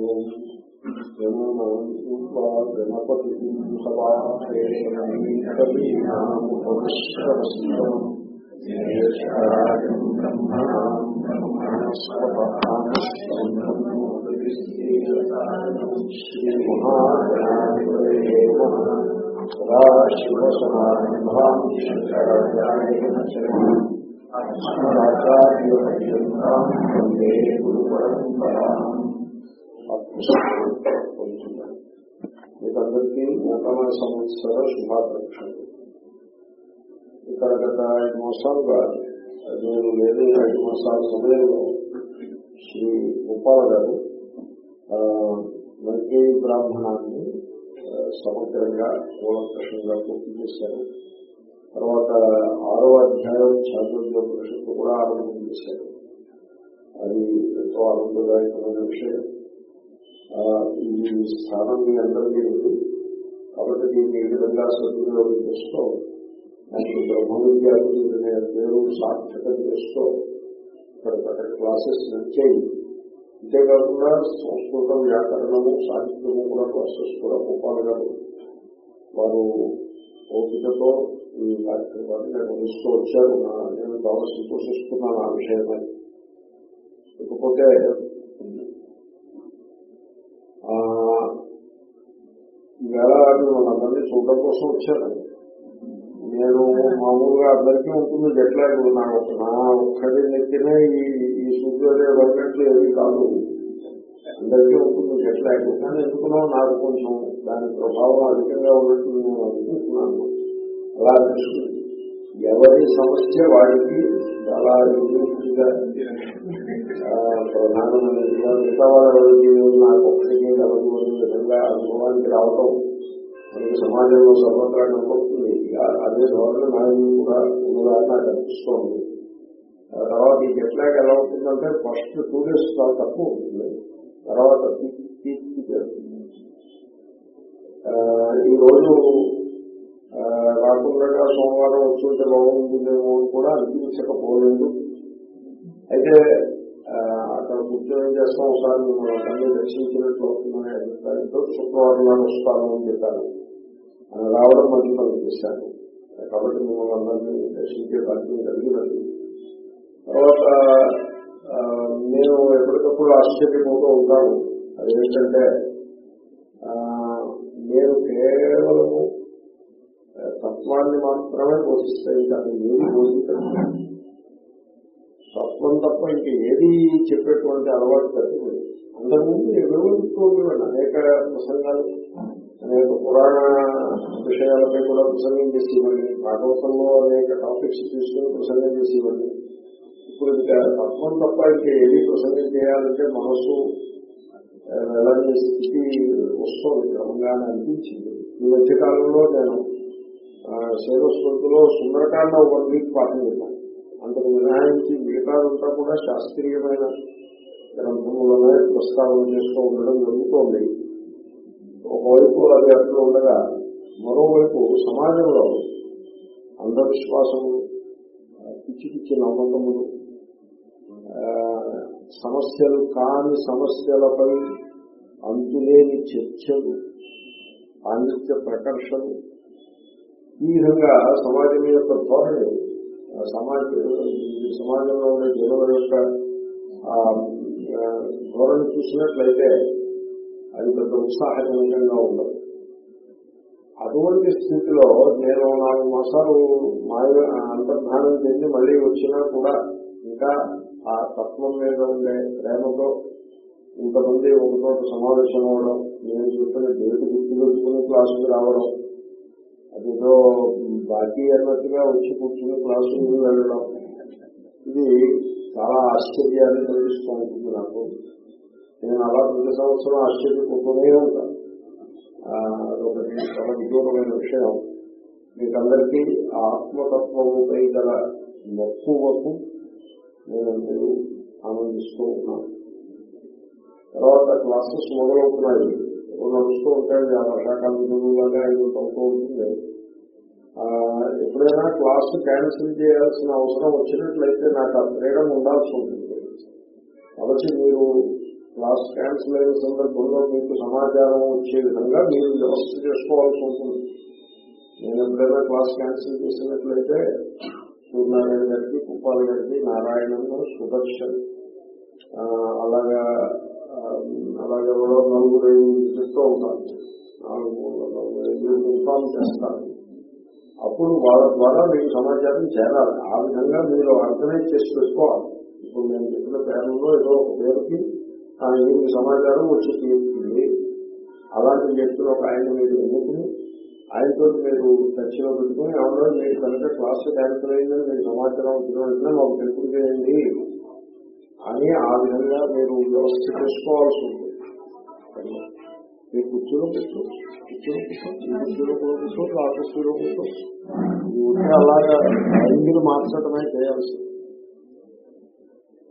ఓం గణపతి శివసమారంభాం శంకరాచార్య వందే గురు పరంపరా మీకందరికీ నూతన సంవత్సర శుభాకాంక్షలు. ఇక్కడ గత ఐదు మాసాలుగా నేను లేదు ఐదు మాసాల సమయంలో శ్రీ గోపాల గారు వర్గేయ బ్రాహ్మణాన్ని సమగ్రంగా కూలంకషంగా పూర్తి చేశారు. తర్వాత ఆరో అధ్యాయం చాతుర్యోపనిషత్తు కూడా ఆరంభం చేశారు. అది ఎంతో ఆనందదాయకమైన విషయం. ఈ స్థానం మీ అందరికీ ఉంది. కాబట్టి దీన్ని ఈ విధంగా సద్వినియోగం చేస్తూ నాకు బ్రహ్మ విద్యార్థులు అనే పేరు సార్థకత చేస్తూ ఇక్కడ క్లాసెస్ నచ్చేయి. అంతేకాకుండా సంస్కృతం వ్యాకరణము సాహిత్యము కూడా క్లాసెస్ కూడా గోపాల్ గారు వారు ఓపికతో ఈ కార్యక్రమాన్ని నిర్వహిస్తూ వచ్చారు. నేను చాలా సంతోషిస్తున్నాను ఆ విషయమై. ఇకపోతే ఈవేళ మిమ్మల్ని అందరినీ చూడడం కోసం వచ్చాను నేను మామూలుగా అందరికీ ఉంటుంది జట్లాగు నాకు నా ఒక్కడి నెత్తినే ఈ సూర్యోదయ వర్గట్లు ఏవి కాదు. అందరికీ ఉంటుంది జట్లాగు కానీ ఎందుకున్నా నాకు కొంచెం దాని ప్రభావం అధికంగా ఉన్నట్టు నేను అనుకుంటున్నాను. అలా ఎవరి సమస్య వాడికి చాలా యూనిట్గా ప్రధానమైనదిగా మిగతా వాళ్ళ నాకు ఒక్కడికి కలదు అనే విధంగా అనుభవానికి రావటం మనకి సమాజంలో సర్వత్రాన్ని అనుకుంటుంది అదే ధోరణి నాయకులు కూడా ఉన్నదాన్ని నాకు అనిపిస్తోంది తర్వాత ఈ ఎట్లాగ ఎలా ఉంటుందంటే ఫస్ట్ టూ డేస్ చాలా తక్కువ ఉంటుంది. తర్వాత ఈ రోజు రాకుండా సోమవారం వచ్చుంటే బాగుంటుందేమో అని కూడా అనిపించకపోలేదు. అయితే అక్కడ కూర్చొని చేస్తాం. ఒకసారి మిమ్మల్ని దర్శించినట్లు అవుతుందనే అభిప్రాయంతో శుక్రవారం నాడు వస్తాను అని చెప్పాను రావడం మంచి మనకు చేశాను కాబట్టి మిమ్మల్ని అందరినీ దర్శించే భాగ్యం కలిగినది తర్వాత నేను ఎప్పటికప్పుడు ఆశ్చర్యపోతూ ఉంటాను. అదేంటంటే నేను కేవలము తత్వాన్ని మాత్రమే పోషిస్తాయి కానీ ఏది పోషిస్తాను తత్వం తప్ప ఇంక ఏది చెప్పేటువంటి అలవాటు తప్పింది అంతకుముందు ఎవరో అనేక ప్రసంగాలు. అనేక పురాణ విషయాలపై కూడా ప్రసంగం చేసేవాడిని భాగవతంలో అనేక టాపిక్స్ తీసుకుని ప్రసంగం చేసేవాడిని ఇప్పుడు ఇంకా తత్వం తప్ప ఇంకా ఏది ప్రసంగం చేయాలంటే మనసు వెళ్ళని స్థితి వస్తుంది. క్రమంగా అనిపించింది. ఈ మధ్య కాలంలో నేను శైవస్మృతిలో సుందరకాండ వన్ వీక్ పాఠం చెప్పాను. అంతకు మినహాయించి మిగతాదంతా కూడా శాస్త్రీయమైన గ్రంథములనే ప్రస్తావన చేస్తూ ఉండడం జరుగుతోంది. ఒకవైపు అది అట్లా ఉండగా మరోవైపు సమాజంలో అంధవిశ్వాసము పిచ్చి పిచ్చి నమ్మకములు సమస్యలు కాని సమస్యలపై అంతులేని చర్చలు పాండిత్య ప్రకర్షలు ఈ విధంగా సమాజం యొక్క ధోరణి సమాజ సమాజంలో ఉండే జనుల యొక్క ధోరణి చూసినట్లయితే అది పెద్ద ఉత్సాహజనకంగా ఉండదు. అటువంటి స్థితిలో నేను నాలుగు మాసాలు మాయ అంతర్ధానం చేసి మళ్ళీ వచ్చినా కూడా ఇంకా ఆ తత్వం మీద ఉండే ప్రేమతో ఇంతమంది ఒకటో సమావేశం అవ్వడం నేను చెప్పిన డేట్ గుర్తు పెట్టుకుని క్లాసుకి రావడం అదేదో బాకీ అన్నట్టుగా వచ్చి కూర్చుని క్లాసు వెళ్ళడం ఇది చాలా ఆశ్చర్యాన్ని కలిగిస్తూ ఉంటుంది నాకు. నేను అలా ప్రతి సంవత్సరం ఆశ్చర్యపోతూనే ఉంటాను అదొకటి చాలా విదూరమైన విషయం. మీకందరికీ ఆత్మతత్వముపై గల మక్కువకు నేను మీరు ఆనందిస్తూ ఉన్నాను. తర్వాత క్లాసెస్ మొదలవుతున్నాయి. నడుస్తూ ఉంటాయి ఆ వర్షాకాలం చదువులాగా ఐదు అవుతూ ఉంటుంది. ఎప్పుడైనా క్లాస్ క్యాన్సిల్ చేయాల్సిన అవసరం వచ్చినట్లయితే నాకు ఆ ఫ్రీడమ్ ఉండాల్సి ఉంటుంది. కాబట్టి మీరు క్లాస్ క్యాన్సిల్ అయిన సందర్భంలో మీకు సమాచారం వచ్చే విధంగా మీరు వ్యవస్థ చేసుకోవాల్సి ఉంటుంది. నేను ఎప్పుడైనా క్లాస్ క్యాన్సిల్ చేసినట్లయితే సూర్యనారాయణ గారికి కుప్పాల గారికి నారాయణను సుదర్శన్ అలాగా అలాగే ఎవరో నలుగురు చెప్తూ ఉంటాను నాలుగు నలుగురు ఇన్ఫార్మ్ చేస్తాను అప్పుడు వాళ్ళ ద్వారా మీకు సమాచారం చేరాలి. ఆ విధంగా మీరు ఆర్గనైజ్ చేసి పెట్టుకోవాలి. ఇప్పుడు నేను చెప్పిన పేరులో ఏదో ఒక పేరుకి ఆ మీకు సమాచారం వచ్చి తీరుతుంది? అలాంటి వ్యక్తులు ఒక ఆయన మీరు ఎన్నుకుని ఆయనతో మీరు చర్చలో పెట్టుకుని ఎవరో మీరు కనుక క్లాస్ క్యాన్సిల్ అయిందని మీరు సమాచారం వచ్చిన వెంటనే మాకు తెలుపు చేయండి అని ఆ విధంగా మీరు వ్యవస్థ చేసుకోవాల్సి ఉంది మీరు కుర్చీలో పెట్టు కుర్చీలో కూర్చో కుర్చీలో కూర్చో ఆ కుర్చీలో కూర్చో అలాగా ఐదుగురు మార్చడమే చేయాల్సింది.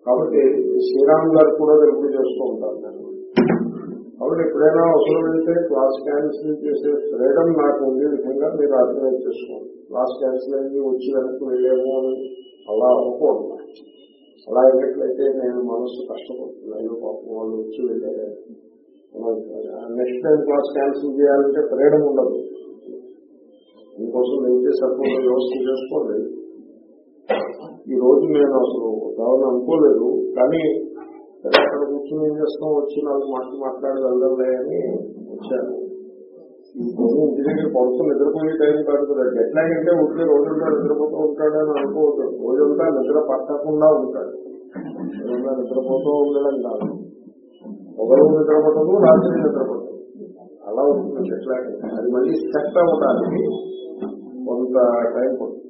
కాబట్టి శ్రీరామ్ గారు కూడా తెలుపు చేస్తూ ఉంటారు కాబట్టి ఎప్పుడైనా అవసరమైతే క్లాస్ క్యాన్సిల్ చేసే ఫ్రీడమ్ నాకు ఉండే విధంగా మీరు ఆర్గనైజ్ చేసుకోండి. క్లాస్ క్యాన్సిల్ అయ్యి వచ్చి వెనక్కి వెళ్ళేమో అని అలా అనుకోండి అలా అయినట్లయితే నేను మనసు కష్టపడుతుంది. పాపం వాళ్ళు వచ్చి వెళ్ళారు. నెక్స్ట్ టైం క్లాస్ క్యాన్సిల్ చేయాలంటే ఫ్రీడమ్ ఉండదు. దీనికోసం ఏం చేసే వ్యవస్థ చేసుకోండి. ఈ రోజు నేను అసలు కావాలని అనుకోలేదు కానీ అక్కడ కూర్చొని ఏం చేస్తాం? వచ్చి నాలుగు మాటలు మాట్లాడి వెళ్దాంలే అని వచ్చాను. ఇంటి దగ్గర పడుకుని నిద్రపోయే టైం కాదు కదా. ఎట్లాగంటే ఉంటే రోజంతా నిద్రపోతూ ఉంటాడని అనుకోవద్దు. రోజంతా నిద్ర పట్టకుండా ఉంటాడు. రోజంతా నిద్రపోతూ ఉండడం కాదు. ఒకరు నిద్రపోతుంది రాత్రి నిద్రపోతుంది. అలా ఉంటుంది ఎట్లా అది మళ్ళీ సెట్ అవ్వడానికి కొంత టైం పడుతుంది.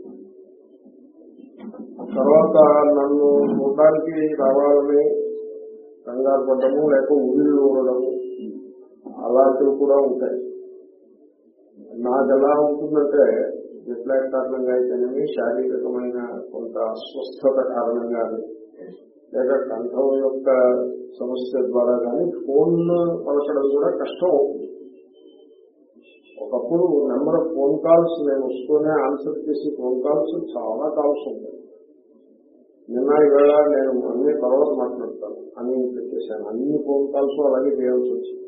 తర్వాత నన్ను చూడడానికి రావాలని కంగారు పడ్డము లేక ఊళ్ళు ఊడడము అలాంటివి కూడా ఉంటాయి. నాకు ఎలా ఉంటుందంటే రిఫ్లాక్ట్ కారణంగా అయితేనేమి శారీరకమైన కొంత అస్వస్థత కారణంగా లేక కంఠం యొక్క సమస్య ద్వారా కానీ ఫోన్ పలకడం కూడా కష్టం అవుతుంది. ఒకప్పుడు నెంబర్ ఆఫ్ ఫోన్ కాల్స్ నేను వస్తూనే ఆన్సర్ చేసి ఫోన్ కాల్స్ చాలా కాల్స్ ఉంటాయి. నిన్న ఇవాళ నేను అన్ని తర్వాత మాట్లాడతాను. అని పెట్టేశాను అన్ని ఫోన్ కాల్స్ అలాగే చేయాల్సి వచ్చింది.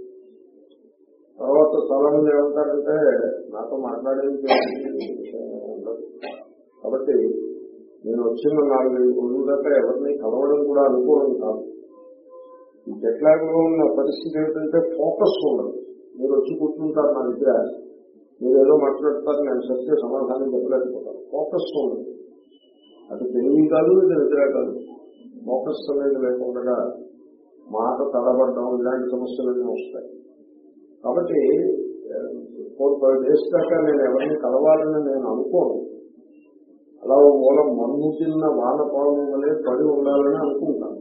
తర్వాత చాలా మంది ఏమంటారంటే నాతో మాట్లాడేది ఉండదు కాబట్టి నేను వచ్చిన నాలుగైదు రోజుల దాకా ఎవరిని కలవడం కూడా అనుకోవడం కాదు. ఈ జట్లాగ్లో ఉన్న పరిస్థితి ఏమిటంటే ఫోకస్ ఉండదు. మీరు వచ్చి కూర్చుంటారు నా దగ్గర. మీరు ఏదో మాట్లాడతారు నేను సత్య సమాధానం చెప్పలేకపోతాను. ఫోకస్ ఉండదు. అది తెలివి కాదు ఇది నిద్ర కాదు. ఫోకస్ అనేది లేకుండా మాట తడబడడం ఇలాంటి సమస్యలన్నీ వస్తాయి. కాబట్టి ఫోర్ ఫైవ్ డేస్ దాకా నేను ఎవరిని కలవాలని నేను అనుకోను. అలా మూలం మన్ను తిన్న వానపాము వలె పడి ఉండాలని అనుకుంటాను.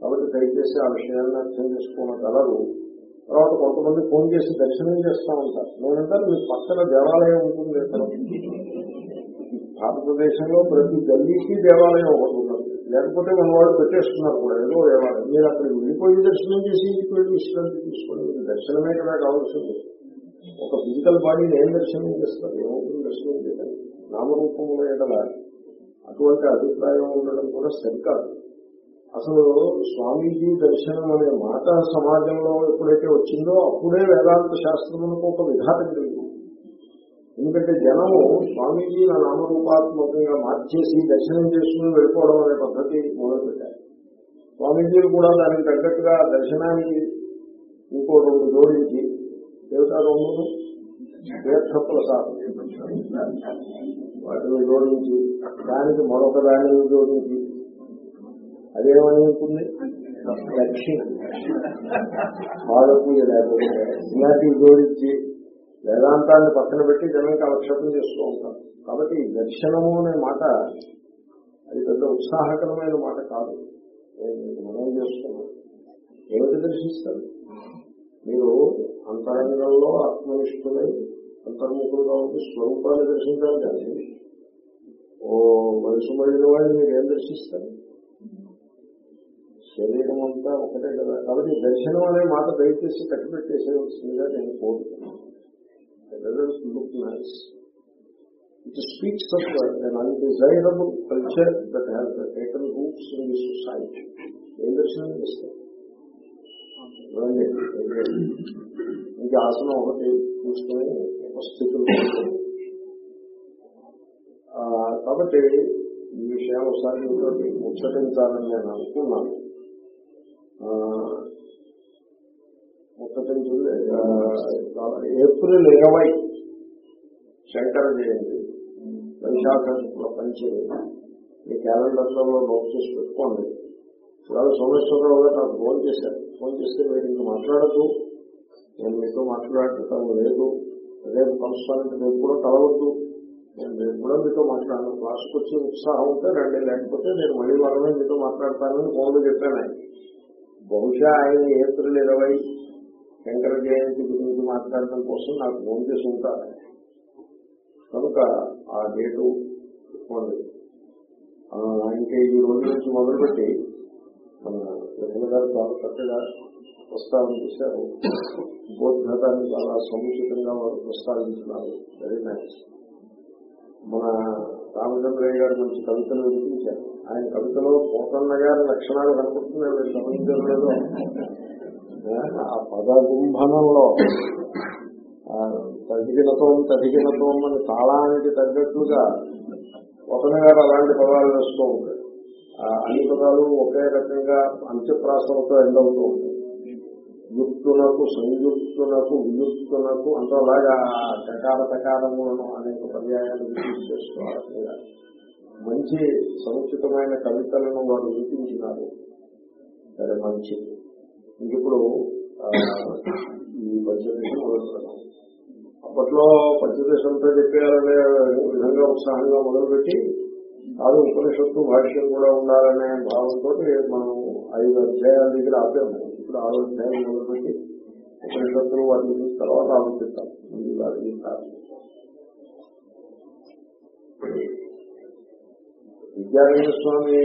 కాబట్టి దయచేసి ఆ విషయాన్ని అర్థం చేసుకోగలరు. తర్వాత కొంతమంది ఫోన్ చేసి దర్శనం చేస్తూ ఉంటారు. నేనంటే మీ పక్కన దేవాలయం ఉంటుంది భారతదేశంలో ప్రతి గల్లీకి దేవాలయం ఒకటి ఉన్నది. లేకపోతే మన వాళ్ళు పెట్టేస్తున్నారు కూడా ఏదో దేవాలయం. మీరు అక్కడికి వెళ్ళిపోయి దర్శనం చేసి ఇంటికి వెళ్ళి విశ్రాంతి తీసుకోండి. మీకు దర్శనమే కదా కావాల్సింది. ఒక ఫిజికల్ బాడీని ఏం దర్శనం చేస్తారు? ఏమవుతుంది దర్శనం చేయడం. నామరూపంలో ఎడల అటువంటి అభిప్రాయం ఉండడం కూడా సరికాదు. అసలు స్వామీజీ దర్శనం అనే మాట సమాజంలో ఎప్పుడైతే వచ్చిందో అప్పుడే వేదాంత శాస్త్రములకు ఒక విధానం కలిగింది. ఎందుకంటే జనము స్వామీజీ నామరూపాత్మకంగా మార్చేసి దర్శనం చేసుకుని వెళ్ళిపోవడం అనే పద్ధతి మొదలుపెట్టారు. స్వామీజీలు కూడా దానికి తగ్గట్టుగా దర్శనానికి ఇంకో రెండు జోడించి దేవతా రెండు తీర్థ ప్రసాదం వాటిని జోడించి దానికి మరొక దానిని జోడించి అదేమని ఉంటుంది? దక్షిణ. పూజ లేకపోతే ఇలాంటివి జోడించి వేదాంతాన్ని పక్కన పెట్టి జనం కాలక్షేపం చేస్తూ ఉంటారు. కాబట్టి దర్శనము అనే మాట అది పెద్ద ఉత్సాహకరమైన మాట కాదు. నేను మనం చేస్తున్నాను ఏమిటి దర్శిస్తారు? మీరు అంతరంగంలో ఆత్మనిష్ఠులై అంతర్ముఖులుగా ఉండి స్వరూపాన్ని దర్శించాలి కానీ ఓ వయసు మళ్ళిన వాళ్ళు మీరు ఏం దర్శిస్తారు? శరీరం అంతా ఒకటే కదా. కాబట్టి దర్శనం అనే మాట దయచేసి కట్టిపెట్టేసేవలసిందిగా నేను కోరుతున్నాను. look nice it speaks of an undesirable culture that has taken roots in the society ఏం దర్శనం చేస్తారు చూడండి ఇంక ఆసనం ఒకటి చూసుకుని స్థితులు ఆ, కాబట్టి ఈ విషయం ఒకసారి మీతో ముచ్చటించాలని నేను అనుకున్నాను ఆ, ముచ్చటించింది ఆ, ఏప్రిల్ ఇరవై శంకర జయంతి. వైశాఖ శుక్ల పంచమి మీ క్యాలెండర్లలో నోట్ చేసి పెట్టుకోండి. ఇవాళ సోమేశ్వరరావు గారు నాకు ఫోన్ చేశారు. ఫోన్ చేస్తే మీరు ఇంక మాట్లాడదు నేను మీతో మాట్లాడటం లేదు. రేపు కలుస్తానంటే రేపు కూడా కలవద్దు. నేను రేపు కూడా మీతో మాట్లాడను. క్లాసుకు వచ్చి ఉత్సాహం ఉంటే రండి. లేకపోతే నేను మళ్ళీ వాళ్ళనే మీతో మాట్లాడతానని ఫోన్లో చెప్పాను. బహుశా ఆయన ఏప్రిల్ ఇరవై శంకర జయంతి గురించి మాట్లాడటం కోసం నాకు ఫోన్ చేసి ఉంటారు. కనుక ఆ డేటు పెట్టుకోండి ఇంకా ఈ రోజు నుంచి మొదలుపెట్టి మన రమణ గారు చాలా చక్కగా ప్రస్తావన చేశారు. బోద్ధతాన్ని చాలా సముచితంగా వారు ప్రస్తావించినారు. వెరీ నైస్ మన రామచంద్రయ్య గారు మంచి కవితలు వినిపించారు. ఆయన కవితలో పోతన్న గారి లక్షణాలు కనపడుతున్నాయి. లేదు గమనించలేదు ఆ పదగుంభనంలో తదిగినతో తదిగినతో అని తాళానికి తగ్గట్టుగా పోతన్న గారు అలాంటి పదాలు వేస్తూ ఉంటారు. అన్ని పదాలు ఒకే రకంగా అంత్యప్రాసంతో ఎండవుతూ ఉంటాయి. యుక్తులకు సంయుక్తులకు వియుక్తులకు అంత అలాగా టకార టకారములను అనేక పర్యాయాలు యూజ్ చేస్తూ మంచి సముచితమైన కవితలను వారు వినిపించినారు సరే మంచిది. ఇంక ఇప్పుడు ఈ పంచదేశం అప్పట్లో పంచదేశంతో చెప్పారనే విధంగా ఉత్సాహంగా మొదలుపెట్టి కాదు ఉపనిషత్తు భాష్యం కూడా ఉండాలనే భావంతో మనం ఐదు అధ్యాయాల దగ్గర ఆపాము. ఇప్పుడు ఆరు అధ్యాయాలు మొదలుపెట్టి ఉపనిషత్తులు వాటి గురించి తర్వాత ఆలోచిస్తాం ముందుగా విద్యారాయణ స్వామి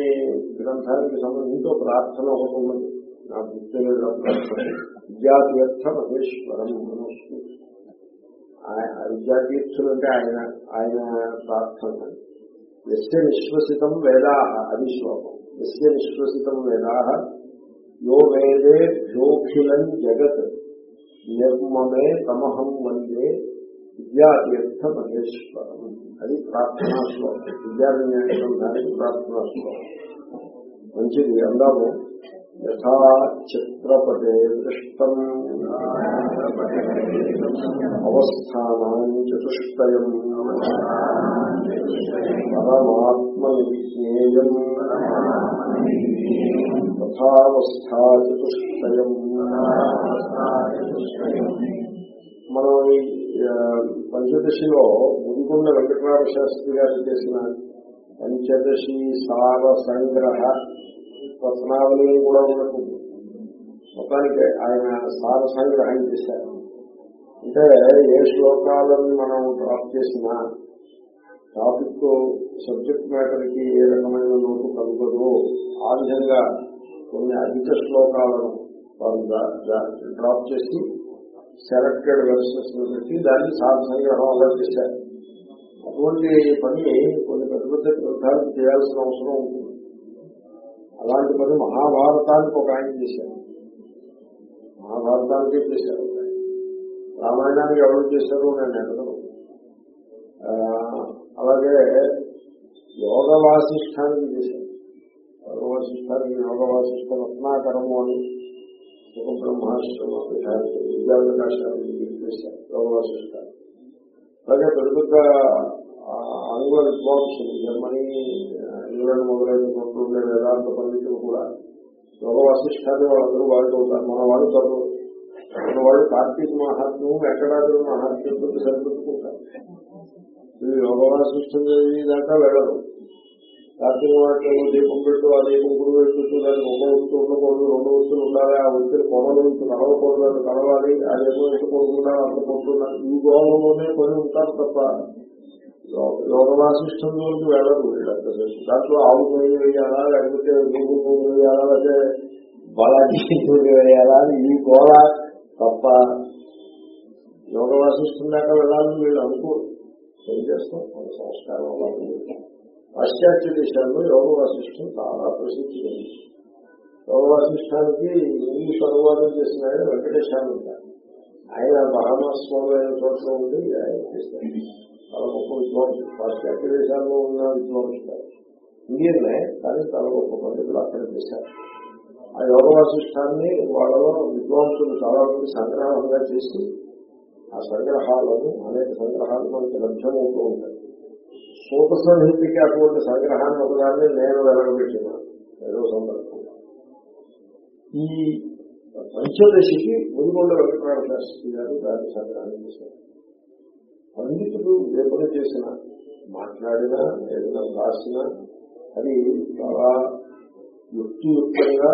గ్రంథానికి సంబంధించి ఒక ప్రార్థన ఒకటి ఉన్నది. నా గుర్తులేదు విద్యాతీర్థ మహేశ్వరం మనస్సు. ఆయన విద్యాతీర్థులు అంటే ఆయన ఆయన ప్రార్థన ఎస్య నిశ్వసితం వేదా అది శ్లోకం. ఎస్య నిశ్వసితం వేదా యో వేదే భ్యోఖిలం జగత్. నిర్మమే తమహం వందే విద్యాతీర్థ మహేశ్వరం అది ప్రార్థనా శ్లోకం. విద్యారణ్యం ప్రార్థనా శ్లోకం. మంచిది. అందాము. యథా చిత్రపటే దృష్టం. అవస్థానం చతుష్టయం. పరమాత్మ విజ్ఞేయం తథావస్థా చతుష్టయం. మనం ఈ పంచదశిలో ముదిగొండ వెంకటరామ శాస్త్రి గారు చేసిన పంచదశి సార సంగ్రహ రత్నావళి కూడా ఉన్నట్టుంది మొత్తానికి ఆయన సారసాన్ని సంగ్రహం చేశారు. అంటే ఏ శ్లోకాలను మనం డ్రాప్ చేసినా టాపిక్ సబ్జెక్ట్ మ్యాటర్కి ఏ రకమైన లోటు కలుగదు ఆ విధంగా కొన్ని అధిక శ్లోకాలను వారు డ్రాప్ చేసి సెలెక్టెడ్ వెర్సెస్ పెట్టి దాన్ని సార సంగ్రహం అలా చేశారు. అటువంటి పని కొన్ని పెద్ద పెద్ద గ్రంథాలకు చేయాల్సిన అవసరం ఉంటుంది. అలాంటి పని మహాభారతానికి ఒక ఆయన చేశారు. మహాభారతానికే చేశారు ఒక ఆయన. రామాయణానికి ఎవరు చేశారు నేను ఎడగను ఆ, అలాగే యోగ వాసిష్టానికి చేశారు. యోగ వాసిష్టానికి యోగ వాసిష్ట రత్నాకరము అని ఒక బ్రహ్మాశ్రమ విద్యావకాశాలు చేశారు యోగ వాసిష్టాన్ని అలాగే పెద్ద పెద్ద ఆ, ఆంగ్ల విద్వాంసులు జర్మనీ ఆ, ఇంగ్లాండ్ మొదలైన చోట్ల ఉండే వేదాంత పండితులు కూడా యోగ వాసిష్టాన్ని వాళ్ళందరూ వాడుతుంటారు మన వాళ్ళు చదువు. మన వాళ్ళు కార్తీక మహాత్మ్యం వెంకటాద్రి మహాత్మ్యంతో సరిపెట్టుకుంటారు. ఇది యోగ వాసిష్టం దాకా వెళ్ళరు. కార్తీక మహాత్మ్యంలో దీపం పెట్టు ఆ దీపం గురువు పెట్టు దాన్ని ఒక వస్తువు ఉండకూడదు రెండు వస్తువులు ఉండాలి ఆ వస్తువులు కొనలు ఇంటి కలవకూడదు అది కలవాలి అదేమో ఇంటి కొడుకుండాలి అంత కొడుతున్నారు ఈ గోళంలోనే కొని ఉంటారు తప్ప యోగ వాసిష్టంలోకి వెళ్ళరు వీళ్ళంతా దాంట్లో ఆవు నూనె వేయాలా లేకపోతే నువ్వు నూనె వేయాలా లేకపోతే బలాజీ నూనె వేయాలా ఈ గోళ తప్ప యోగ వాసిష్టం దాకా వెళ్ళాలని వీళ్ళు అనుకోరు. ఏం చేస్తాం? మన సంస్కారం పాశ్చాత్య దేశాల్లో యోగ వాసిష్టం చాలా ప్రసిద్ధి చెందింది. యోగవాసిష్టానికి ఇంగ్లీష్ అనువాదం చేసిన ఆయన వెంకటేశాన్ని ఉంటారు. ఆయన మహామస్వామి అయిన చోట్ల ఉండి ఆయన చేస్తారు. చాలా గొప్ప విద్వాంసులు. పాశ్చాత్య దేశాల్లో ఉన్న విద్వాంసులు. ఇండియన్లే కానీ చాలా గొప్ప పండితులు అక్కడ చేశారు. ఆ యోగ వాసిష్టాన్ని వాళ్ళలో విద్వాంసులు చాలా మంది సంగ్రహంగా చేసి ఆ సంగ్రహాలను అనేక సంగ్రహాలు మనకి లభ్యమవుతూ ఉంటాయి. సూత సంహితికి అటువంటి సంగ్రహాన్ని ఒకదాన్ని నేను వెలగబెట్టిన ఏదో సందర్భంగా ఈ పంచదశికి ముదిగొండ వెంకటరామ శాస్త్రి గారు దాన్ని సంగ్రహం చేశారు. పండితులు ఏ పని చేసినా మాట్లాడినా ఏదైనా రాసినా అది చాలా యుక్తియుక్తంగా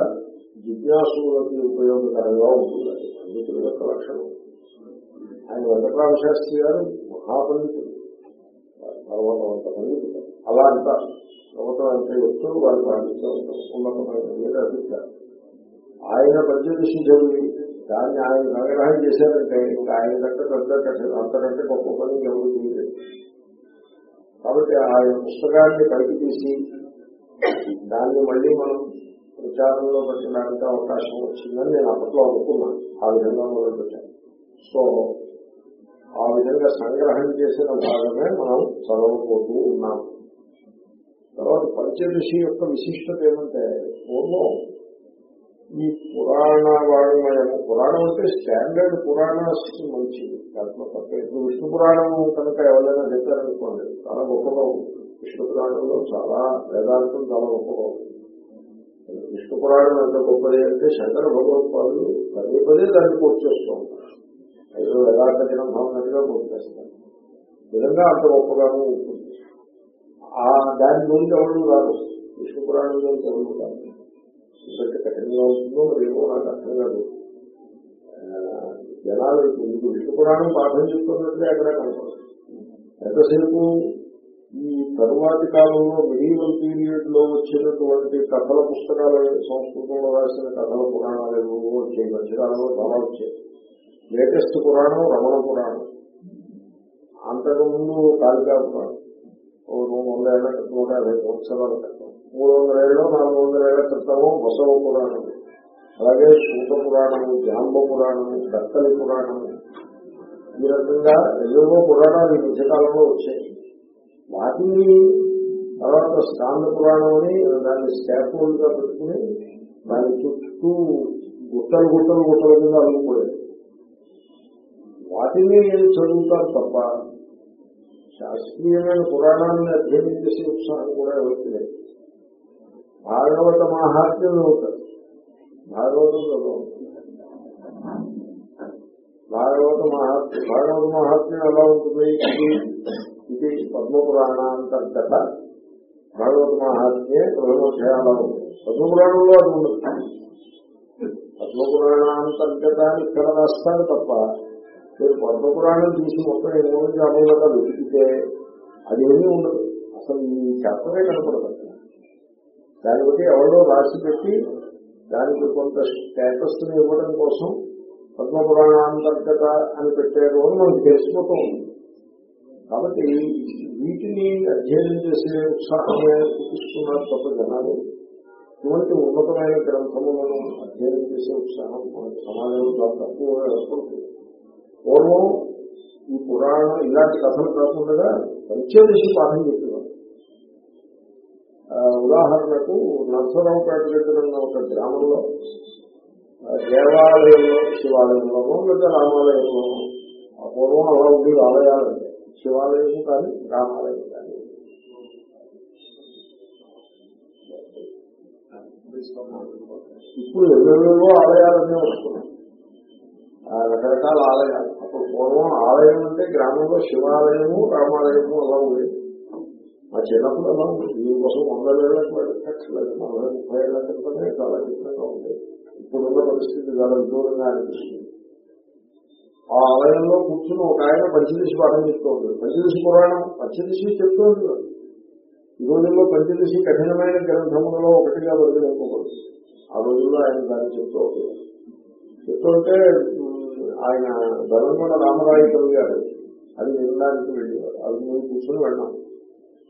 జిజ్ఞాసులకి ఉపయోగకరంగా ఉంటుంది. అది పండితుల యొక్క లక్షణం. ఆయన వెంకటరామ శాస్త్రి గారు మహాపండితులు పర్వతవంత పండితులు అలా అంటారు పర్వతం అంటే వ్యక్తులు వారి పాటిస్తూ ఉంటారు. ఉన్నతమైన అభిప్రాయం. ఆయన పద్యదశి చదివి దాన్ని ఆయన సంగ్రహం చేశారంటే ఇంకా ఆయన కంటే పెద్ద కఠిన అంతకంటే గొప్ప పని ఎవరు చేయలేదు కాబట్టి ఆయన పుస్తకాన్ని పైకి తీసి దాన్ని మళ్ళీ మనం ప్రచారంలో పెట్టడానికి అవకాశం వచ్చిందని నేను అప్పట్లో అనుకున్నాను ఆ విధంగా మొదలుపెట్టాను సో ఆ విధంగా సంగ్రహం చేసిన భాగమే మనం చదవబోతూ ఉన్నాం తర్వాత పంచదశి యొక్క విశిష్టత ఏమంటే పూర్వం ఈ పురాణ వాడుమయము పురాణం అంటే స్టాండర్డ్ పురాణ మంచిది. దాంట్లో తప్ప ఇప్పుడు విష్ణు పురాణం కనుక ఎవరైనా చెప్పారనుకోండి చాలా గొప్పగా ఉంటుంది. విష్ణు పురాణంలో చాలా వేదాంతం చాలా గొప్పగా ఉంటుంది. విష్ణు పురాణం ఎంత గొప్పది అంటే శంకర భగవత్పాదులు పదే పదే దాన్ని పూర్తి చేస్తూ ఉంటారు. ఏదో వేదాంత గ్రంథం అన్నట్టుగా పూర్తి చేస్తారు. విధంగా అంత గొప్పగానూ ఉంటుంది. ఆ దాని గురించి ఎవరు రాదు విష్ణు పురాణం గురించి ఎవరు రాదు ఎందుకంటే కఠినంగా ఉంటుందో మరేమో నాకు అర్థం కాదు. జనాలు మీకు విష్ణు పురాణం పాఠం చెప్తున్నట్లే అక్కడ కనపడదు. ఎంతసేపు ఈ తరువాతి కాలంలో మిడివల్ పీరియడ్లో వచ్చినటువంటి కథల పుస్తకాలు సంస్కృతంలో రాసిన కథల పురాణాలు ఏవో వచ్చాయి. మధ్యకాలంలో చాలా వచ్చాయి. లేటెస్ట్ పురాణం రమణ పురాణం. అంతకుముందు కాళికా పురాణం. ఓ మూడు వందల నూట యాభై సంవత్సరాలు. మూడు వందల ఏళ్ళు నాలుగు వందల ఏళ్ళ క్రితము బసవ పురాణం. అలాగే సూత పురాణము జాంబ పురాణము దక్కలి పురాణము. ఈ రకంగా ఎన్నో పురాణాలు ఈ మధ్యకాలంలో వచ్చాయి. వాటిని తర్వాత స్కాంద పురాణం అని దాన్ని స్టాఫోల్డ్గా పెట్టుకుని దాని చుట్టూ గుట్టలు గుట్టలు గుట్టల కింద అల్లుకుపోయాయి వాటిని నేను చదువుతాను తప్ప శాస్త్రీయమైన పురాణాన్ని అధ్యయనం చేసే ఉత్సాహం కూడా ఎవరికి లేదు. భాగవత మహాత్మ్యం అవుతారు భాగవతం భాగవత మహాత్మ్యం భాగవత మహాత్మ్యం ఎలా ఉంటుంది? ఇది పద్మపురాణాంతర్గత భాగవత మహాత్మ్యే ప్రథమోధ్యాయాలు ఉంది పద్మపురాణంలో అది ఉండదు. పద్మపురాణాంతర్గతాన్ని ఇక్కడ రాస్తారు తప్ప మీరు పద్మపురాణం చూసి మొత్తం ఎనిమిది నుంచి అమలుగా వెతికితే అది ఏమీ ఉండదు. అసలు ఈ చెప్పనే కనపడదు. దాన్ని బట్టి ఎవరో రాసి పెట్టి దానికి కొంత స్టేటస్ ఇవ్వడం కోసం పద్మపురాణాంతర్గత అని పెట్టారు అని మనకు తెలిసిపోతూ ఉంది. కాబట్టి వీటిని అధ్యయనం చేసే ఉత్సాహమే చూపిస్తున్నారు తప్ప జనాలు. ఇటువంటి ఉన్నతమైన గ్రంథములను అధ్యయనం చేసే ఉత్సాహం మనకి సమాజంలో చాలా ఏర్పడుతుంది. పూర్వం ఈ పురాణం ఇలాంటి కథలు కాకుండా పంచదశి పాఠం ఉదాహరణకు నర్సరావుపేట దగ్గర ఉన్న ఒక గ్రామంలో దేవాలయంలో శివాలయంలోనో లేదా రామాలయంలోనో ఆ పూర్వం అలా ఉండేవి ఆలయాలు శివాలయం కానీ రామాలయం కానీ. ఇప్పుడు ఎన్నెన్నో ఆలయాలన్నీ వస్తున్నాయి. ఆ, రకరకాల ఆలయాలు. అప్పుడు పూర్వం ఆలయం అంటే గ్రామంలో శివాలయము రామాలయము అలా ఉండేది. మా చిన్నప్పుడు అలా ఉంది దీనికోసం వందల ఏళ్ళకి వెళ్ళక్కర్లేదు నలభై ముప్పై ఏళ్ళ క్రితమే చాలా చిత్రంగా ఉంది. ఇప్పుడున్న పరిస్థితి చాలా విదూరంగా అనిపిస్తుంది. ఆ ఆలయంలో కూర్చుని ఒక ఆయన పంచదశి పాఠం చెప్తూ ఉంటాడు పంచదశి పురాణం పంచదశి చెప్తూ ఉంటాడు ఈ రోజుల్లో పంచదశి కఠినమైన గ్రంథములలో ఒకటిగా వదిలేకపోవచ్చు ఆ రోజుల్లో ఆయన దాన్ని చెప్తూ ఉంటాడు చెప్తుంటే ఆయన ధనంగొండ రామరాయ గారు అది వినడానికి వెళ్ళేవారు. అది మేము కూర్చొని వెళ్ళాము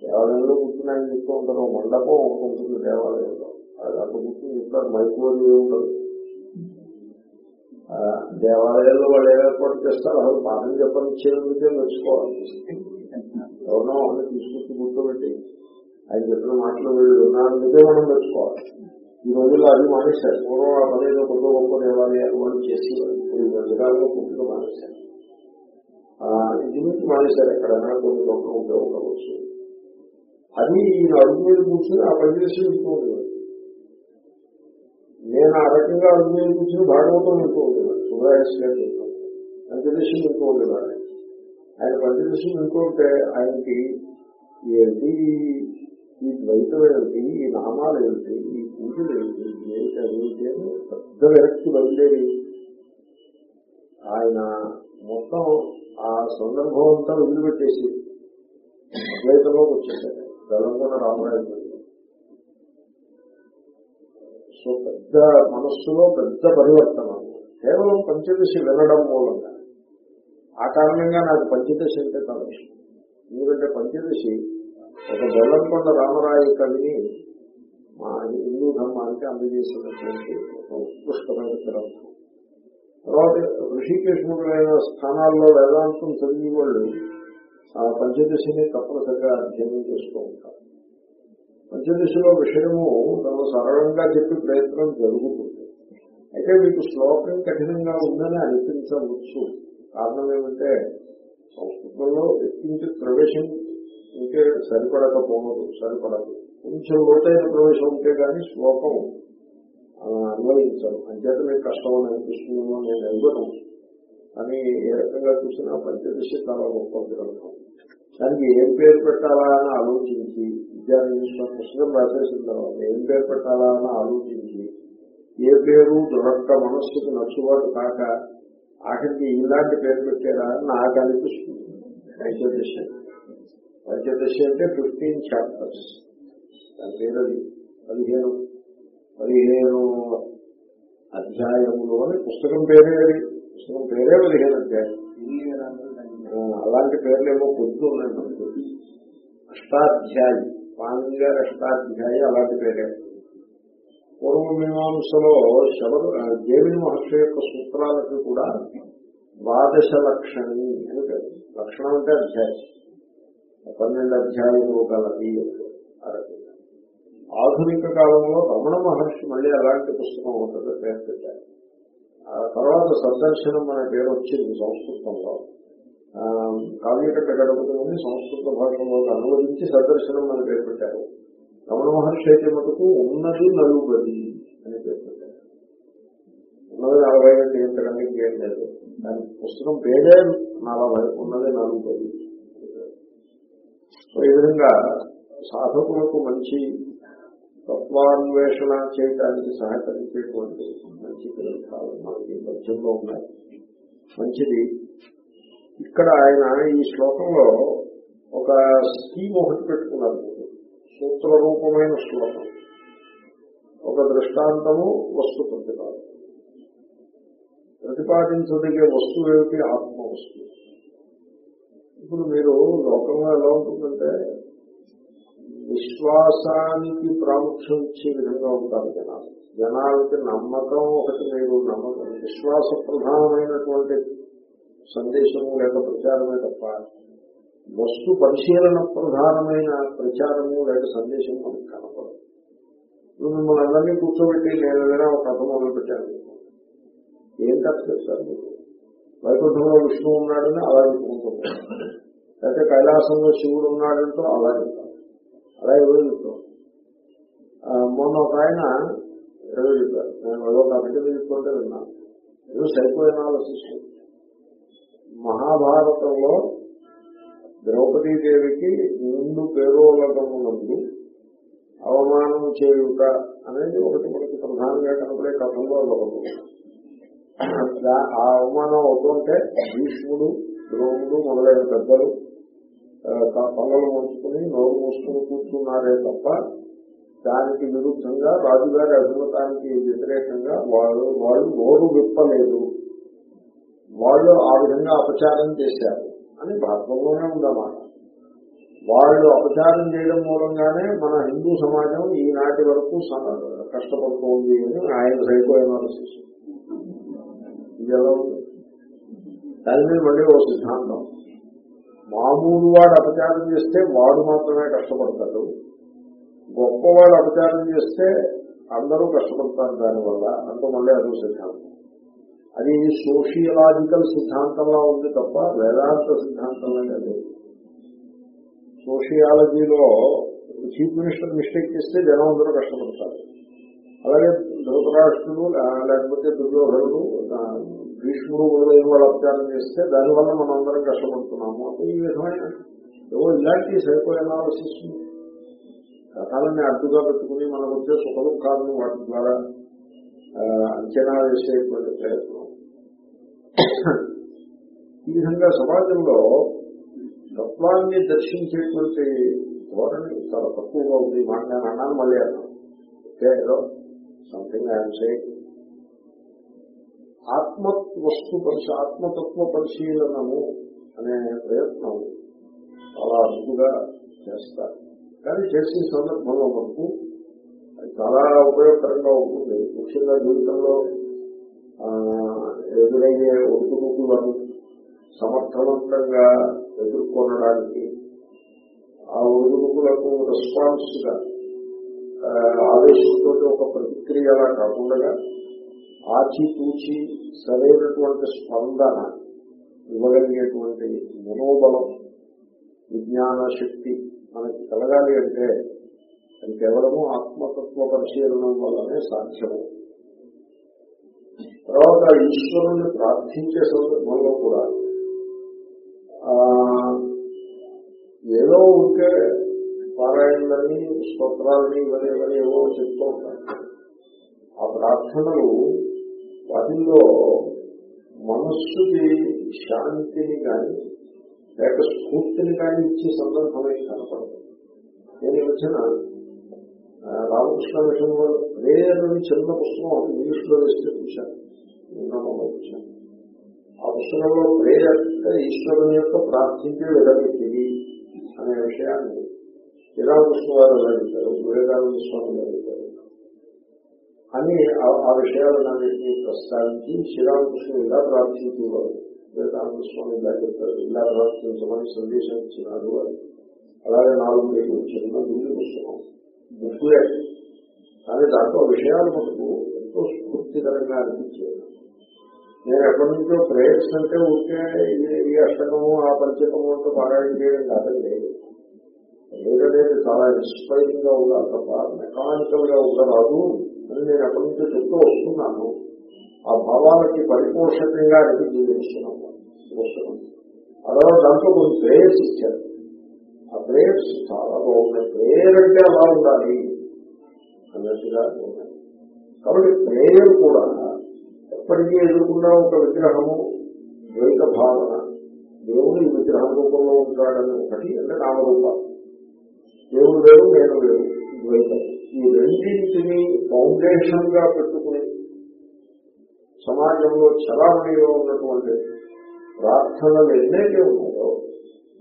దేవాలయంలో కూర్చుని ఆయన చెప్తూ ఉంటారు. మండపం ఒకటి ఉంటుంది దేవాలయంలో. అది అంత గుర్తు చెప్తారు. మైకు అది ఉండదు. దేవాలయాల్లో వాళ్ళు ఏం ఏర్పాటు చేస్తారు అసలు పాఠం చెప్పనిచ్చేందుకే మెచ్చుకోవాలి. ఎవరినో వాళ్ళు తీసుకొచ్చి కూర్చోబెట్టి ఆయన చెప్పిన మాటలు వీళ్ళు విన్నారందుకే మనం మెచ్చుకోవాలి. ఈ రోజుల్లో అది మానేశారు. పూర్వం ఆ పని ఏదో గొప్ప గొప్ప దేవాలయాలు వాళ్ళు చేసి ఈ మధ్యకాలంలో పూర్తిగా మానేశారు. ఇది నుంచి మానేశారు. ఎక్కడైనా కొన్ని చోట్ల ఉంటే ఉండవచ్చు అది ఈయన అడుగు మీద కూర్చొని ఆ పని చేసి వింటూ ఉండేవాడు నేను ఆ రకంగా అడుగు మీద కూర్చొని భాగవతం వింటూ ఉండేవాడు సుధాయస్గా పంచదశి వింటూ ఉండేవాడు ఆయన పంచదశి వింటూ ఉంటే ఆయనకి ఏంటి? ఈ ద్వైతం ఏమిటి ఈ నామాలు ఏమిటి ఈ పూజలు ఏమిటి? ఏంటి? అదేంటి అని పెద్ద విరక్తి బయలుదేరి ఆయన మొత్తం ఆ సందర్భం అంతా వదిలిపెట్టేసి అద్వైతంలోకి వచ్చేసాడు తెలంగాణ రామరాజు సో పెద్ద మనస్సులో పెద్ద పరివర్తన. కేవలం పంచదశ వినడం మూలంగా. ఆ కారణంగా నాకు పంచదశ అంటే చాలా ఇష్టం. ఎందుకంటే పంచదశి ఒక బెల్లంకొండ రామరాయ కవిని మా హిందూ ధర్మానికి అందజేసినటువంటి ఒక ఉత్కృష్టమైన గ్రంథం. తర్వాత ఋషికేశ్ మొదలైన స్థానాల్లో వేదాంతం చదివి వాళ్ళు ఆ పంచదశిని తప్పనిసరిగా అధ్యయనం చేస్తూ ఉంటారు. పంచదశలో విషయము తను సరళంగా చెప్పే ప్రయత్నం జరుగుతుంది. అయితే మీకు శ్లోకం కఠినంగా ఉందని అనిపించవచ్చు. కారణం ఏమంటే సంస్కృతంలో ఎక్కించి ప్రవేశం ఉంటే సరిపడకపోవదు సరిపడదు. కొంచెం లోతైన ప్రవేశం ఉంటే కానీ శ్లోకం ఆ, అన్వయించను అంచేత మీకు కష్టం అని అనిపిస్తుందో నేను ఎదుగను అని ఏ రకంగా చూసినా పంచదశ చాలా గొప్ప గ్రంథం. దానికి ఏం పేరు పెట్టాలా అని ఆలోచించి విద్యార్థి పుస్తకం రాసేసిన తర్వాత ఏం పేరు పెట్టాలా అని ఆలోచించి ఏ పేరు దొరక్క మనస్సుకు నచ్చుబాటు కాక ఆఖరికి ఇలాంటి పేరు పెట్టారా అని నాకు అనిపిస్తుంది. పంచదశ పంచదశ అంటే ఫిఫ్టీన్ చాప్టర్స్ దాని పేరు అది. పదిహేను. పదిహేను అధ్యాయములు అని పుస్తకం పేరే అది. పుస్తకం పేరే పదిహేను అధ్యాయం అలాంటి పేర్లు ఏమో పొద్దు ఉన్నాయి మనకు. అష్టాధ్యాయి. స్వామి గారి అష్టాధ్యాయి అలాంటి పేరే. పూర్వమీమాంసలో శబరు దేవిని మహర్షి యొక్క సూత్రాలకు కూడా ద్వాదశ లక్షణి అని పేరు. లక్షణం అంటే అధ్యాయం. పన్నెండు అధ్యాయులు గలది ఆధునిక కాలంలో రమణ మహర్షి మళ్ళీ అలాంటి పుస్తకం ఉంటుంది పేరు పెట్టారు. ఆ తర్వాత సందర్శనం అనే పేరు వచ్చింది సంస్కృతంలో. కావ్యకట్ట గడపదని సంస్కృత భాషలో అనువదించి సందర్శనం అని పేరు పెట్టారు. రమణ మహర్షి అయితే మటుకు ఉన్నది నలుగురి అని పేరు పెట్టారు. ఉన్నది నలభై రెండు ఇంతకంటే ఏం లేదు. దాని పుస్తకం పేరే నలభై ఉన్నది నలుగురి సో ఈ విధంగా సాధకులకు మంచి తత్వాన్వేషణ చేయడానికి సహకరించేటువంటి మంచి గ్రంథాలు మనకి మధ్యంలో ఉన్నాయి. మంచిది ఇక్కడ ఆయన ఈ శ్లోకంలో ఒక స్కీమ్ ఒకటి పెట్టుకున్నారు సూత్ర రూపమైన శ్లోకం. ఒక దృష్టాంతము వస్తు ప్రతిపాదన. ప్రతిపాదించదగే వస్తువు ఏమిటి? ఆత్మ వస్తువు ఇప్పుడు మీరు లోకంలో ఎలా ఉంటుందంటే విశ్వాసానికి ప్రాముఖ్యం ఇచ్చే విధంగా ఉంటారు జనాలు. జనాలకి నమ్మకం ఒకటి మీరు నమ్మకం విశ్వాస ప్రధానమైనటువంటి సందేశము లేక ప్రచారమే తప్ప వస్తు పరిశీలన ప్రధానమైన ప్రచారము లేక సందేశం మనకు కనపడదు. ఇప్పుడు మిమ్మల్ని అందరినీ కూర్చోబెట్టి నేను ఏదైనా ఒక కథ మొదలు పెట్టాను ఏం కథ చెప్తారు మీరు వైకుంఠంలో విష్ణువు ఉన్నాడని అలా చెప్పుకుంటున్నారు లేకపోతే కైలాసంలో శివుడు ఉన్నాడంటూ అలా చెప్తారు అలా ఎవరు చెప్తాం మొన్న ఒక ఆయన ఎవరు చెప్పారు. నేను ఏదో కమిటీ చెప్పుకుంటే విన్నాను. ఏదో సైకో ఎనాలసిస్ మహాభారతంలో ద్రౌపదీదేవికి ముందు పేరోలగమునందు అవమానం చేయుట అనేది ఒకటి మనకి ప్రధానంగా కనపడే కథంలో ఒకటి ఆ అవమానం అవుతుంటే భీష్ముడు ద్రోణుడు మొదలైన పెద్దలు పనులు ముంచుకుని నోరు మూసుకుని కూర్చున్నారే తప్ప దానికి విరుద్ధంగా రాజుగారి అభిమతానికి వ్యతిరేకంగా వాళ్ళు వాళ్ళు నోరు విప్పలేదు. వాళ్ళు ఆ విధంగా అపచారం చేశారు అని భారతంలోనే ఉందన్నమాట వాళ్ళు అపచారం చేయడం మూలంగానే మన హిందూ సమాజం ఈనాటి వరకు స- కష్టపడుతోంది అని ఆయన సైకో అనాలిసిస్. ఇది ఎలా ఉంది? దాని మీద మళ్ళీ ఓ సిద్ధాంతం. మామూలు వాడు అపచారం చేస్తే వాడు మాత్రమే కష్టపడతాడు. గొప్పవాడు అపచారం చేస్తే అందరూ కష్టపడతారు దానివల్ల. అంత మళ్ళీ అదో సిద్ధాంతం. అది సోషియలాజికల్ సిద్ధాంతంలో ఉంది తప్ప వేదాంత సిద్ధాంతంలో లేదు. సోషియాలజీలో చీఫ్ మినిస్టర్ మిస్టేక్ చేస్తే జనం అందరూ కష్టపడతారు. అలాగే ధృతరాష్ట్రుడు లేకపోతే దుర్యోధనుడు భీష్ముడు మొదలైన వాళ్ళు అత్యారం చేస్తే దానివల్ల మనం అందరం కష్టపడుతున్నాము. అంటే ఈ విధమైన ఏవో ఇలాంటి సైకో అనాలిసిస్ కథాలని అడ్డుగా పెట్టుకుని మనకు వచ్చే సుఖ దుఃఖాలను వాటి ద్వారా అంచనా వేసేటువంటి ప్రయత్నం. ఈ విధంగా సమాజంలో తత్వాన్ని దర్శించేటువంటి ధోరణి చాలా తక్కువగా ఉంది. మాట నేను అన్నాను మళ్ళీ అన్నాను. ఏదో సంథింగ్ ఐఎమ్ సేయింగ్ ఆత్మ వస్తు పరిశీ ఆత్మతత్వ పరిశీలనము అనే ప్రయత్నం చాలా అరుదుగా చేస్తారు. కానీ చేసిన సందర్భంలో మనకు అది చాలా ఉపయోగకరంగా ఉంటుంది. ముఖ్యంగా జీవితంలో ఎదురయ్యే ఒడుకుముక్కులను సమర్థవంతంగా ఎదుర్కొనడానికి ఆ ఒడుకుముక్కులకు రెస్పాన్స్గా ఆవేశంతో ఒక ప్రతిక్రియలా కాకుండా ఆచితూచి సరైనటువంటి స్పందన ఇవ్వగలిగేటువంటి మనోబలం విజ్ఞాన శక్తి మనకి కలగాలి అంటే అది కేవలము ఆత్మతత్వ పరిశీలన వల్లనే సాధ్యమవుతుంది. తర్వాత ఈశ్వరుణ్ణి ప్రార్థించే సందర్భంలో కూడా ఆ, ఏదో ఉంటే పారాయణలని స్తోత్రాలని ఇవన్నీ ఇవన్నీ ఏవో చెప్తూ ఉంటారు. ఆ ప్రార్థనలు వాటిల్లో మనస్సుకి శాంతిని కానీ లేక స్ఫూర్తిని కానీ ఇచ్చే సందర్భమే కనపడదు. నేను వచ్చిన రామకృష్ణ మిషన్ ప్రేయర్ అని చిన్న పుస్తకం ఇంగ్లీష్లో వేస్తే చూశాను. నిన్న మొన్న ఆ పుస్తకంలో ప్రేయర్ ఈశ్వరుని యొక్క ప్రార్థించే విధపెట్టింది అనే విషయాన్ని శ్రీరామకృష్ణ గారు అడిగారు వివేకానంద స్వామి అడిగారు అని ఆ- ఆ విషయాలన్నింటినీ ప్రస్తావించి శ్రీరామకృష్ణుడు ఇలా ప్రార్థించేవారు. వివేకానంద స్వామి ఇలా చెప్పారు ఇలా ప్రార్థించమని సందేశం ఇచ్చినారు అని. అలాగే నాలుగు మీకు చిన్న ముందు పుస్తకం బుక్లే కానీ దాంట్లో విషయాలు మనకు ఎంతో స్ఫూర్తికరంగా అనిపించేది నేను ఎప్పటి నుంచో ప్రేయర్స్ అంటే ఉంటే ఈ అష్టకము ఆ పంచకము అంటూ పారాయణ చేయడం కాదండి. లేదనేది చాలా ఇన్స్పైరింగ్గా ఉండాలి తప్ప మెకానికల్గా ఉండరాదు అని నేను ఎప్పటి నుంచో చెప్తూ వస్తున్నాను. ఆ భావాలకి పరిపోషకంగా అది పుస్తకం అలా దాంట్లో కొన్ని ప్రేయర్స్ ఇచ్చారు. ఆ ప్రేయర్స్ చాలా బాగున్నాయి. ప్రేయర్ అంటే అలా ఉండాలి. అన్నట్టుగా ఉన్నాయి. కాబట్టి ప్రేయర్ కూడా ఎప్పటికీ ఎదుర్కొన్న ఒక విగ్రహము. ద్వైత భావన. దేవుడు ఈ విగ్రహ రూపంలో ఉంటాడని ఒకటి అంటే నామరూపాలు దేవుడు వేరు నేను వేరు ద్వైతం. ఈ రెండింటిని ఫౌండేషన్గా పెట్టుకుని సమాజంలో చలామణిలో ఉన్నటువంటి ప్రార్థనలు ఎన్నైతే ఉన్నాయో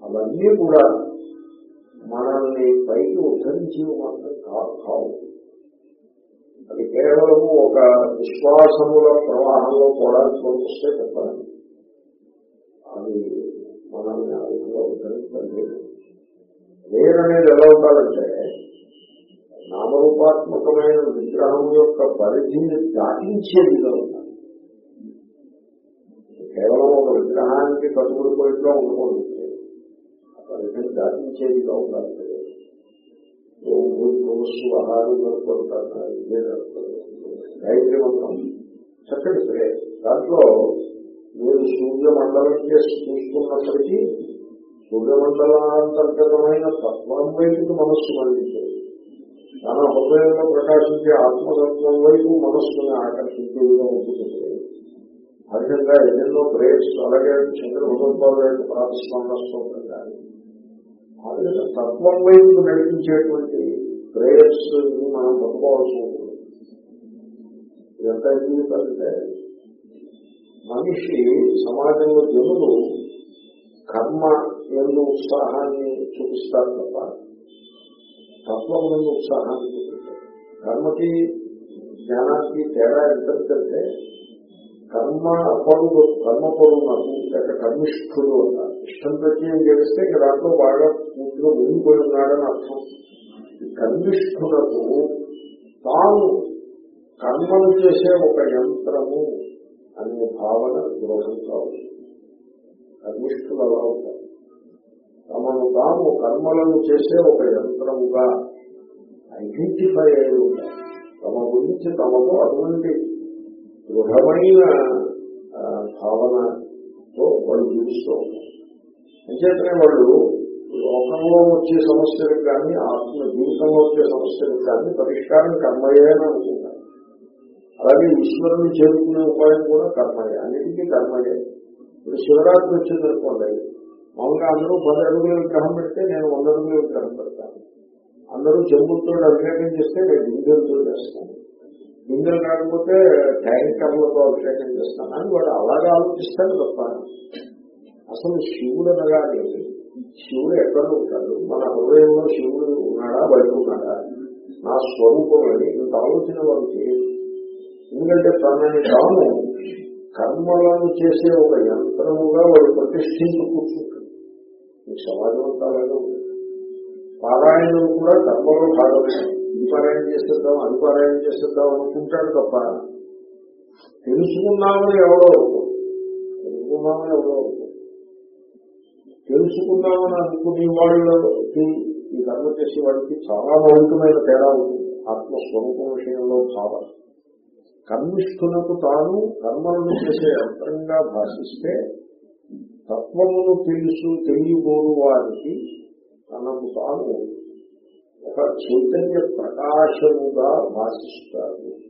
అవన్నీ కూడా మనల్ని పైకి ఉద్ధరించి మాత్రం కావు. అది కేవలము ఒక విశ్వాసముల ప్రవాహంలో పోవడానికి వస్తే చెప్పాలి అది మనల్ని ఆ విధంగా ఉద్ధరించలేదు లేదనేది ఎలా ఉండాలంటే నామరూపాత్మకమైన విగ్రహం యొక్క పరిధిని దాటించేదిగా ఉండాలి. కేవలం ఒక విగ్రహానికి కట్టుబడిపోయిట్లో ఉండకూడదు. ఆ పరిధిని దాటించేదిగా ఉండాలి. స్వహాలు గాయత్రి మంత్రం చక్కటి ప్రే దాంట్లో మీరు సూర్యమండలం చేసి చూసుకున్నప్పటికీ సూర్యమండలాంతర్గతమైన తత్వం వైపుకి మనస్సు మళ్ళించేది తన హృదయంలో ప్రకాశించే ఆత్మతత్వం వైపు మనస్సుని ఆకర్షించేదిగా ఉంటుంది ఆ విధంగా ఎన్నెన్నో ప్రేయర్స్ అలాగే చంద్ర యొక్క ప్రాతిస్మరణ స్తోత్రం కానీ తత్వం వైపు నడిపించేటువంటి ప్రేయర్స్ మనం పట్టుకోవాల్సి ఉంటుంది. ఇదంతా ఎందుకంటే మనిషి సమాజంలో జనులు కర్మ ఎందు ఉత్సాహాన్ని చూపిస్తారు తప్ప తత్వం ఎందు ఉత్సాహాన్ని చూపిస్తారు. కర్మకి జ్ఞానానికి తేడా ఎంతంటే కర్మ పరుడు కర్మ పరువునకు లేక కర్మిష్ఠుడు అన్నారు ఇష్టం ప్రత్యయం చేస్తే ఇక దాంట్లో బాగా పూర్తిగా మునిగిపోయి ఉన్నాడని అర్థం. ఈ కర్మిష్ఠులకు తాను కర్మలు చేసే ఒక యంత్రము అనే భావన దృఢం కావచ్చు. కర్మిష్ఠులు అలా ఉంటారు. తమను తాము కర్మలను చేసే ఒక యంత్రముగా ఐడెంటిఫై అయి ఉంటారు. తమ గురించి తమకు అటువంటి దృఢమైన భావనతో వాళ్ళు జీవిస్తూ ఉంటారు. అంచేతనే వాళ్ళు లోకంలో వచ్చే సమస్యలకు కానీ ఆత్మ జీవితంలో వచ్చే సమస్యలకు కానీ పరిష్కారం కర్మయే అని అనుకుంటారు. అలాగే ఈశ్వరుని చేరుకునే ఉపాయం కూడా కర్మయే అన్నిటికీ కర్మయే. ఇప్పుడు శివరాత్రి వచ్చిందనుకోండి మామూలుగా అందరూ పది అడుగుల విగ్రహం పెడితే నేను వంద అడుగుల విగ్రహం పెడతాను. అందరూ చెంబుతో అభిషేకం చేస్తే నేను గింజలతో చేస్తాను. గింజలు కాకపోతే ట్యాంకర్లతో అభిషేకం చేస్తాను అని వాడు అలాగే ఆలోచిస్తాను తప్ప అసలు శివుడు అనగానే శివుడు ఎక్కడ ఉంటాడు మన హృదయంలో శివుడు ఉన్నాడా బయట ఉన్నాడా? నా స్వరూపం అని ఇంత ఆలోచన వాడికి ఎందుకంటే తనని తాను కర్మలను చేసే ఒక యంత్రముగా వాడు ప్రతిష్ఠించి కూర్చుంటాడు. ఈ సమాజం అంతా అలాగే ఉంది పారాయణం కూడా కర్మలో భాగమే. ఇది పారాయణ చేసేద్దాం అది పారాయణ చేసేద్దాం అనుకుంటాడు తప్ప తెలుసుకున్నామని ఎవరో తెలుసుకున్నామని ఎవరో తెలుసుకున్నామని తెలుసుకుందామని అనుకునే వాళ్ళకి ఈ కర్మ చేసే వాడికి చాలా మౌలికమైన తేడా ఉంది ఆత్మస్వరూపం విషయంలో చాలా. కర్మిష్ఠులకు తాను కర్మలను చేసే యంత్రంగా భాషిస్తే తత్వమును తెలుసు తెలియబోరు వారికి తనకు తాను ఒక చైతన్య ప్రకాశముగా భాషిస్తారు.